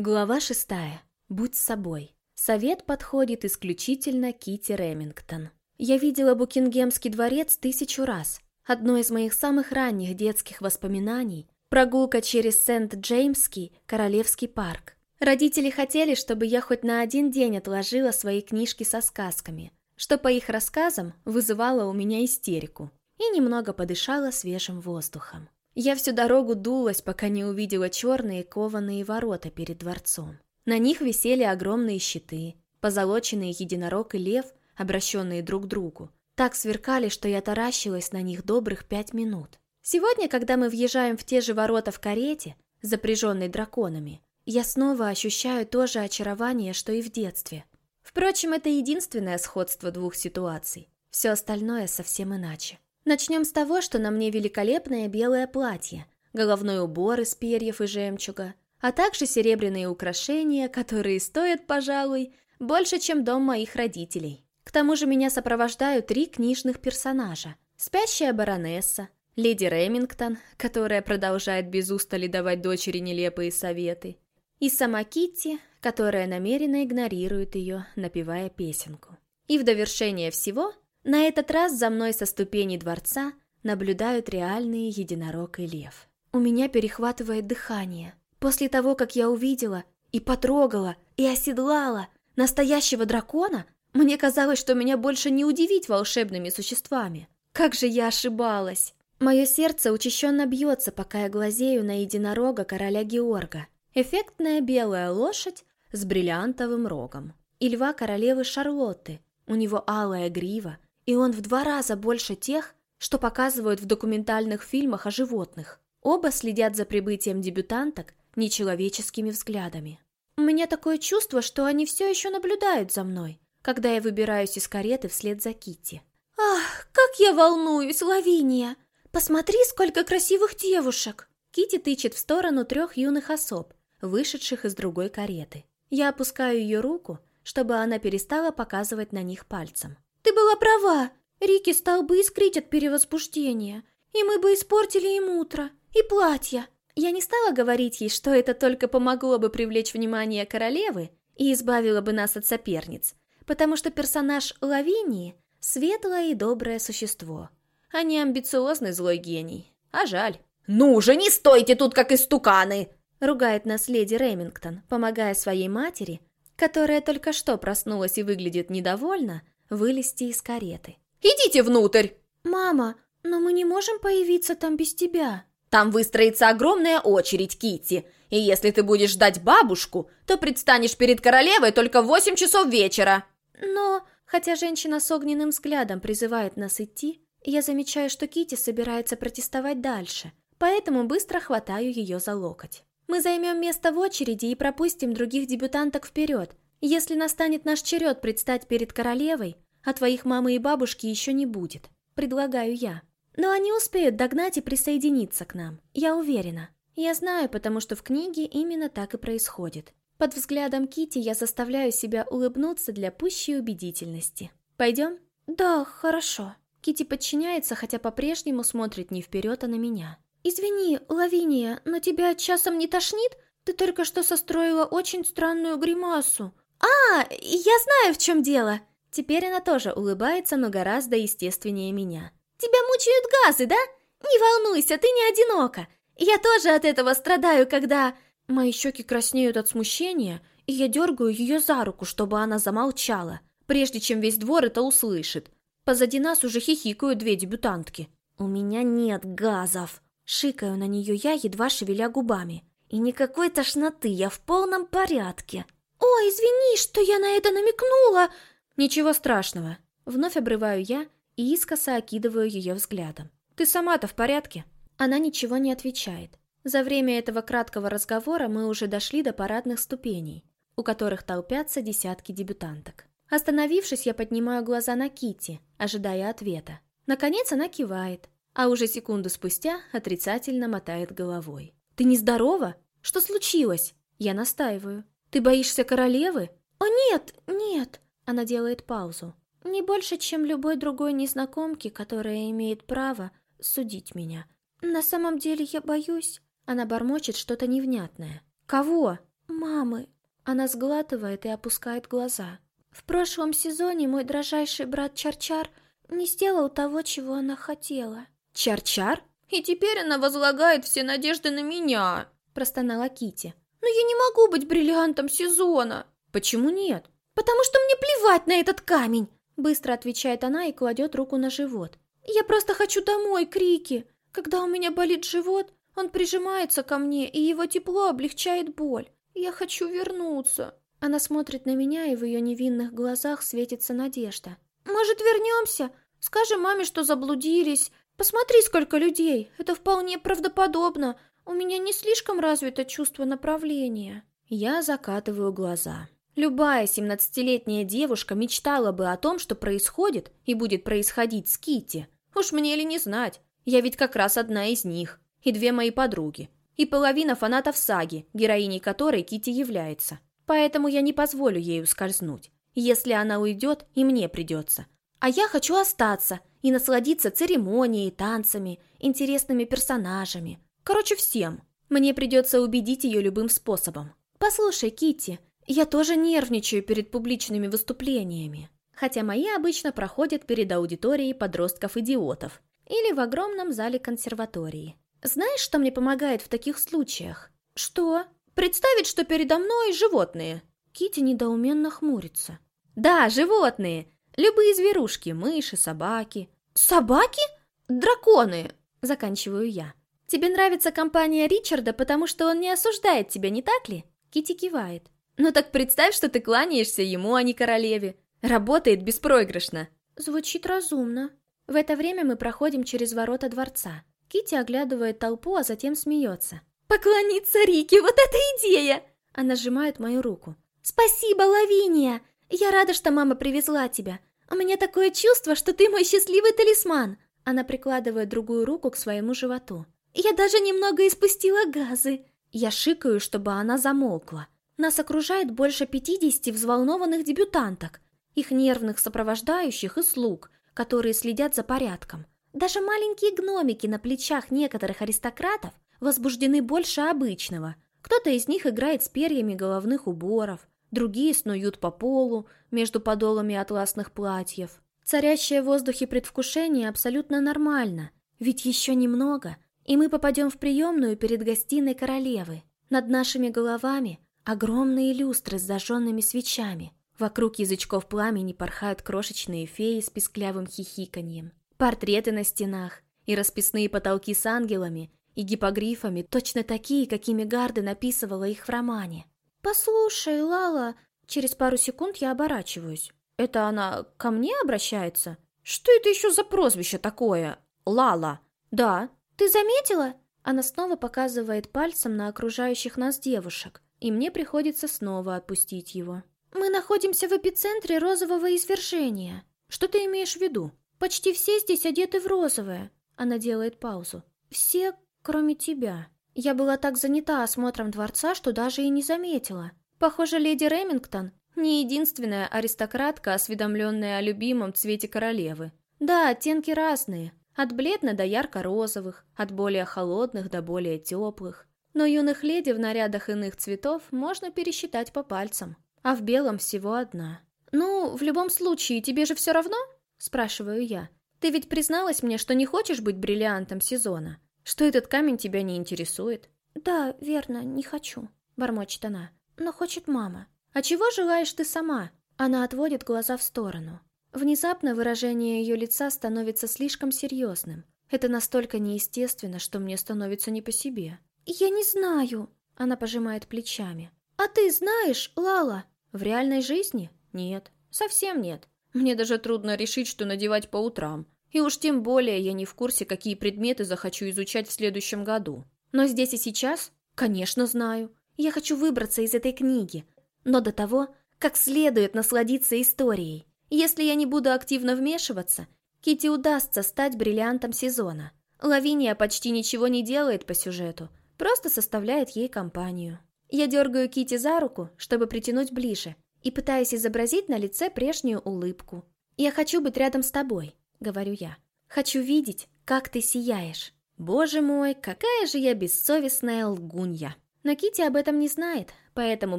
Глава шестая. Будь собой. Совет подходит исключительно Кити Ремингтон. Я видела Букингемский дворец тысячу раз. Одно из моих самых ранних детских воспоминаний – прогулка через Сент-Джеймский Королевский парк. Родители хотели, чтобы я хоть на один день отложила свои книжки со сказками, что по их рассказам вызывало у меня истерику, и немного подышала свежим воздухом. Я всю дорогу дулась, пока не увидела черные кованые ворота перед дворцом. На них висели огромные щиты, позолоченные единорог и лев, обращенные друг к другу. Так сверкали, что я таращилась на них добрых пять минут. Сегодня, когда мы въезжаем в те же ворота в карете, запряженной драконами, я снова ощущаю то же очарование, что и в детстве. Впрочем, это единственное сходство двух ситуаций. Все остальное совсем иначе. Начнем с того, что на мне великолепное белое платье, головной убор из перьев и жемчуга, а также серебряные украшения, которые стоят, пожалуй, больше, чем дом моих родителей. К тому же меня сопровождают три книжных персонажа. Спящая баронесса, леди Ремингтон, которая продолжает без устали давать дочери нелепые советы, и сама Китти, которая намеренно игнорирует ее, напевая песенку. И в довершение всего – на этот раз за мной со ступени дворца наблюдают реальные единорог и лев. У меня перехватывает дыхание. После того, как я увидела и потрогала, и оседлала настоящего дракона, мне казалось, что меня больше не удивить волшебными существами. Как же я ошибалась! Мое сердце учащенно бьется, пока я глазею на единорога короля Георга. Эффектная белая лошадь с бриллиантовым рогом. И льва королевы Шарлотты. У него алая грива, и он в два раза больше тех, что показывают в документальных фильмах о животных. Оба следят за прибытием дебютанток нечеловеческими взглядами. У меня такое чувство, что они все еще наблюдают за мной, когда я выбираюсь из кареты вслед за Китти. «Ах, как я волнуюсь, Лавиния! Посмотри, сколько красивых девушек!» Китти тычет в сторону трех юных особ, вышедших из другой кареты. Я опускаю ее руку, чтобы она перестала показывать на них пальцем. Ты была права. Рики стал бы искрить от перевозбуждения, и мы бы испортили им утро и платье. Я не стала говорить ей, что это только помогло бы привлечь внимание королевы и избавило бы нас от соперниц, потому что персонаж Лавинии — светлое и доброе существо, а не амбициозный злой гений. А жаль. «Ну же, не стойте тут, как истуканы!» Ругает нас леди Ремингтон, помогая своей матери, которая только что проснулась и выглядит недовольно, вылезти из кареты. «Идите внутрь!» «Мама, но мы не можем появиться там без тебя!» «Там выстроится огромная очередь, Китти, и если ты будешь ждать бабушку, то предстанешь перед королевой только в восемь часов вечера!» «Но...» Хотя женщина с огненным взглядом призывает нас идти, я замечаю, что Кити собирается протестовать дальше, поэтому быстро хватаю ее за локоть. Мы займем место в очереди и пропустим других дебютанток вперед, если настанет наш черед предстать перед королевой, а твоих мамы и бабушки еще не будет, предлагаю я. Но они успеют догнать и присоединиться к нам, я уверена. Я знаю, потому что в книге именно так и происходит. Под взглядом Кити я заставляю себя улыбнуться для пущей убедительности. Пойдем? Да, хорошо. Кити подчиняется, хотя по-прежнему смотрит не вперед, а на меня. Извини, Лавиния, но тебя часом не тошнит? Ты только что состроила очень странную гримасу. «А, я знаю, в чем дело!» Теперь она тоже улыбается, но гораздо естественнее меня. «Тебя мучают газы, да? Не волнуйся, ты не одинока. Я тоже от этого страдаю, когда...» Мои щеки краснеют от смущения, и я дергаю ее за руку, чтобы она замолчала, прежде чем весь двор это услышит. Позади нас уже хихикают две дебютантки. «У меня нет газов!» Шикаю на нее я, едва шевеля губами. «И никакой тошноты, я в полном порядке!» «Ой, извини, что я на это намекнула!» «Ничего страшного!» Вновь обрываю я и искоса окидываю ее взглядом. «Ты сама-то в порядке?» Она ничего не отвечает. За время этого краткого разговора мы уже дошли до парадных ступеней, у которых толпятся десятки дебютанток. Остановившись, я поднимаю глаза на Кити, ожидая ответа. Наконец она кивает, а уже секунду спустя отрицательно мотает головой. «Ты нездорова? Что случилось?» Я настаиваю. «Ты боишься королевы?» «О, нет, нет!» Она делает паузу. «Не больше, чем любой другой незнакомки, которая имеет право судить меня. На самом деле я боюсь...» Она бормочет что-то невнятное. «Кого?» мамы. Она сглатывает и опускает глаза. В прошлом сезоне мой дрожайший брат Чарчар не сделал того, чего она хотела. Чарчар? И теперь она возлагает все надежды на меня, простонала Кити. Но я не могу быть бриллиантом сезона. Почему нет? Потому что мне плевать на этот камень, быстро отвечает она и кладет руку на живот. Я просто хочу домой, Крики. Когда у меня болит живот, он прижимается ко мне, и его тепло облегчает боль. Я хочу вернуться. Она смотрит на меня, и в ее невинных глазах светится надежда. «Может, вернемся? Скажем маме, что заблудились. Посмотри, сколько людей. Это вполне правдоподобно. У меня не слишком развито чувство направления». Я закатываю глаза. Любая семнадцатилетняя девушка мечтала бы о том, что происходит и будет происходить с Кити. Уж мне ли не знать, я ведь как раз одна из них. И две мои подруги. И половина фанатов саги, героиней которой Кити является. Поэтому я не позволю ей ускользнуть. Если она уйдет, и мне придется. А я хочу остаться и насладиться церемонией, танцами, интересными персонажами. Короче, всем. Мне придется убедить ее любым способом. Послушай, Кити, я тоже нервничаю перед публичными выступлениями. Хотя мои обычно проходят перед аудиторией подростков-идиотов или в огромном зале консерватории. Знаешь, что мне помогает в таких случаях? Что? Представить, что передо мной животные. Кити недоуменно хмурится. Да, животные. Любые зверушки, мыши, собаки. Собаки? Драконы, заканчиваю я. Тебе нравится компания Ричарда, потому что он не осуждает тебя, не так ли? Кити кивает. Ну так представь, что ты кланяешься ему, а не королеве. Работает беспроигрышно. Звучит разумно. В это время мы проходим через ворота дворца. Кити оглядывает толпу, а затем смеется. «Поклониться Рике, вот это идея!» Она сжимает мою руку. «Спасибо, Лавиния! Я рада, что мама привезла тебя. У меня такое чувство, что ты мой счастливый талисман!» Она прикладывает другую руку к своему животу. «Я даже немного испустила газы!» Я шикаю, чтобы она замолкла. Нас окружает больше пятидесяти взволнованных дебютанток, их нервных сопровождающих и слуг, которые следят за порядком. Даже маленькие гномики на плечах некоторых аристократов возбуждены больше обычного. Кто-то из них играет с перьями головных уборов, другие снуют по полу между подолами атласных платьев. Царящее в воздухе предвкушение абсолютно нормально, ведь еще немного, и мы попадем в приемную перед гостиной королевы. Над нашими головами огромные люстры с зажженными свечами. Вокруг язычков пламени порхают крошечные феи с писклявым хихиканьем. Портреты на стенах и расписные потолки с ангелами и гипогрифами точно такие, какими Гарда написывала их в романе. «Послушай, Лала...» Через пару секунд я оборачиваюсь. Это она ко мне обращается? Что это еще за прозвище такое? Лала. Да. Ты заметила? Она снова показывает пальцем на окружающих нас девушек, и мне приходится снова отпустить его. Мы находимся в эпицентре розового извержения. Что ты имеешь в виду? Почти все здесь одеты в розовое. Она делает паузу. Все, кроме тебя. Я была так занята осмотром дворца, что даже и не заметила. Похоже, леди Ремингтон не единственная аристократка, осведомленная о любимом цвете королевы. Да, оттенки разные. От бледно до ярко-розовых, от более холодных до более теплых. Но юных леди в нарядах иных цветов можно пересчитать по пальцам. А в белом всего одна. «Ну, в любом случае, тебе же все равно?» Спрашиваю я. «Ты ведь призналась мне, что не хочешь быть бриллиантом сезона? Что этот камень тебя не интересует?» «Да, верно, не хочу», — бормочет она. «Но хочет мама». «А чего желаешь ты сама?» Она отводит глаза в сторону. Внезапно выражение ее лица становится слишком серьезным. Это настолько неестественно, что мне становится не по себе. «Я не знаю», — она пожимает плечами. «А ты знаешь, Лала?» «В реальной жизни? Нет, совсем нет. Мне даже трудно решить, что надевать по утрам. И уж тем более я не в курсе, какие предметы захочу изучать в следующем году. Но здесь и сейчас, конечно, знаю. Я хочу выбраться из этой книги, но до того, как следует насладиться историей. Если я не буду активно вмешиваться, Кити удастся стать бриллиантом сезона. Лавиния почти ничего не делает по сюжету, просто составляет ей компанию. Я дергаю Кити за руку, чтобы притянуть ближе, и пытаюсь изобразить на лице прежнюю улыбку. «Я хочу быть рядом с тобой», — говорю я. «Хочу видеть, как ты сияешь». Боже мой, какая же я бессовестная лгунья. Но Кити об этом не знает, поэтому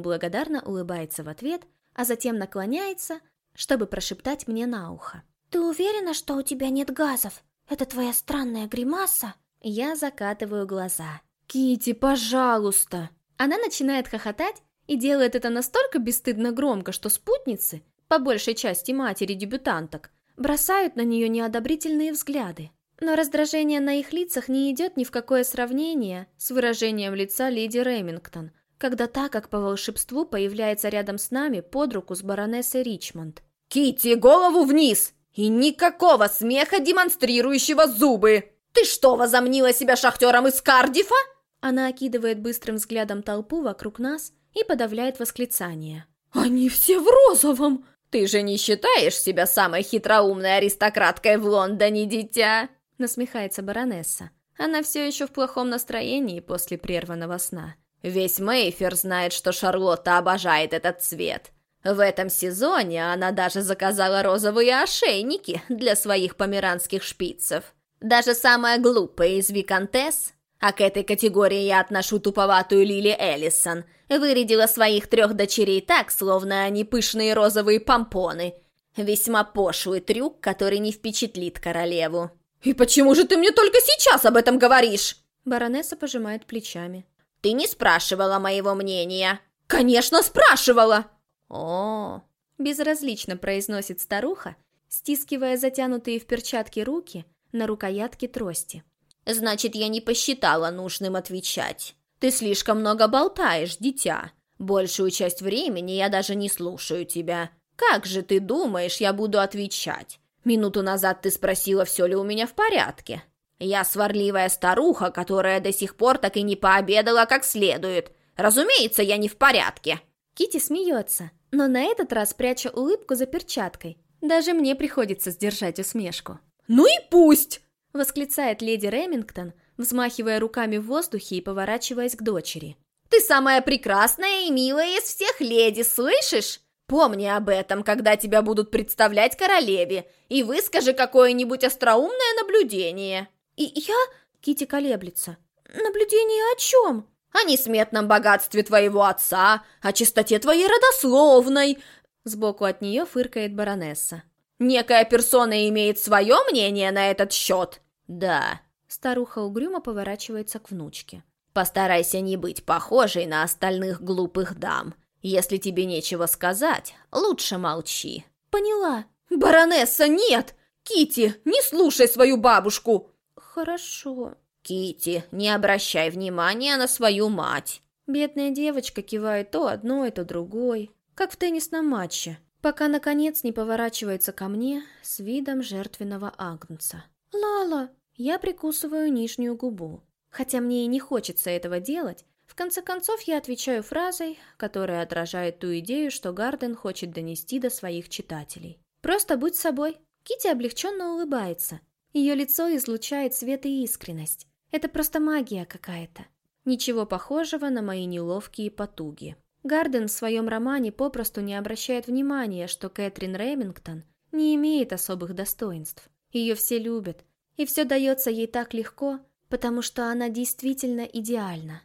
благодарно улыбается в ответ, а затем наклоняется, чтобы прошептать мне на ухо. «Ты уверена, что у тебя нет газов? Это твоя странная гримаса?» Я закатываю глаза. Кити, пожалуйста!» Она начинает хохотать и делает это настолько бесстыдно громко, что спутницы, по большей части матери дебютанток, бросают на нее неодобрительные взгляды. Но раздражение на их лицах не идет ни в какое сравнение с выражением лица леди Ремингтон, когда та, как по волшебству, появляется рядом с нами под руку с баронессой Ричмонд. «Китти, голову вниз! И никакого смеха, демонстрирующего зубы! Ты что, возомнила себя шахтером из Кардифа?» Она окидывает быстрым взглядом толпу вокруг нас и подавляет восклицание. «Они все в розовом!» «Ты же не считаешь себя самой хитроумной аристократкой в Лондоне, дитя?» Насмехается баронесса. Она все еще в плохом настроении после прерванного сна. Весь Мейфер знает, что Шарлотта обожает этот цвет. В этом сезоне она даже заказала розовые ошейники для своих померанских шпицев. Даже самая глупая из виконтесс, а к этой категории я отношу туповатую Лили Эллисон, вырядила своих трех дочерей так, словно они пышные розовые помпоны. Весьма пошлый трюк, который не впечатлит королеву. «И почему же ты мне только сейчас об этом говоришь?» Баронесса пожимает плечами. «Ты не спрашивала моего мнения». «Конечно, спрашивала!» «О!» Безразлично произносит старуха, стискивая затянутые в перчатки руки на рукоятке трости. «Значит, я не посчитала нужным отвечать. Ты слишком много болтаешь, дитя. Большую часть времени я даже не слушаю тебя. Как же ты думаешь, я буду отвечать? Минуту назад ты спросила, все ли у меня в порядке. Я сварливая старуха, которая до сих пор так и не пообедала как следует. Разумеется, я не в порядке». Кити смеется, но на этот раз пряча улыбку за перчаткой. Даже мне приходится сдержать усмешку. «Ну и пусть!» — восклицает леди Ремингтон, взмахивая руками в воздухе и поворачиваясь к дочери. «Ты самая прекрасная и милая из всех леди, слышишь? Помни об этом, когда тебя будут представлять королеве, и выскажи какое-нибудь остроумное наблюдение». «И я...» — Кити колеблется. «Наблюдение о чем?» «О несметном богатстве твоего отца, о чистоте твоей родословной». Сбоку от нее фыркает баронесса. Некая персона имеет свое мнение на этот счет? Да. Старуха угрюмо поворачивается к внучке. Постарайся не быть похожей на остальных глупых дам. Если тебе нечего сказать, лучше молчи. Поняла. Баронесса, нет! Кити, не слушай свою бабушку. Хорошо. Кити, не обращай внимания на свою мать. Бедная девочка кивает то одной, то другой, как в теннисном матче пока, наконец, не поворачивается ко мне с видом жертвенного агнца. «Лала!» Я прикусываю нижнюю губу. Хотя мне и не хочется этого делать, в конце концов я отвечаю фразой, которая отражает ту идею, что Гарден хочет донести до своих читателей. «Просто будь собой!» Кити облегченно улыбается. Ее лицо излучает свет и искренность. Это просто магия какая-то. Ничего похожего на мои неловкие потуги. Гарден в своем романе попросту не обращает внимания, что Кэтрин Ремингтон не имеет особых достоинств. Ее все любят, и все дается ей так легко, потому что она действительно идеальна.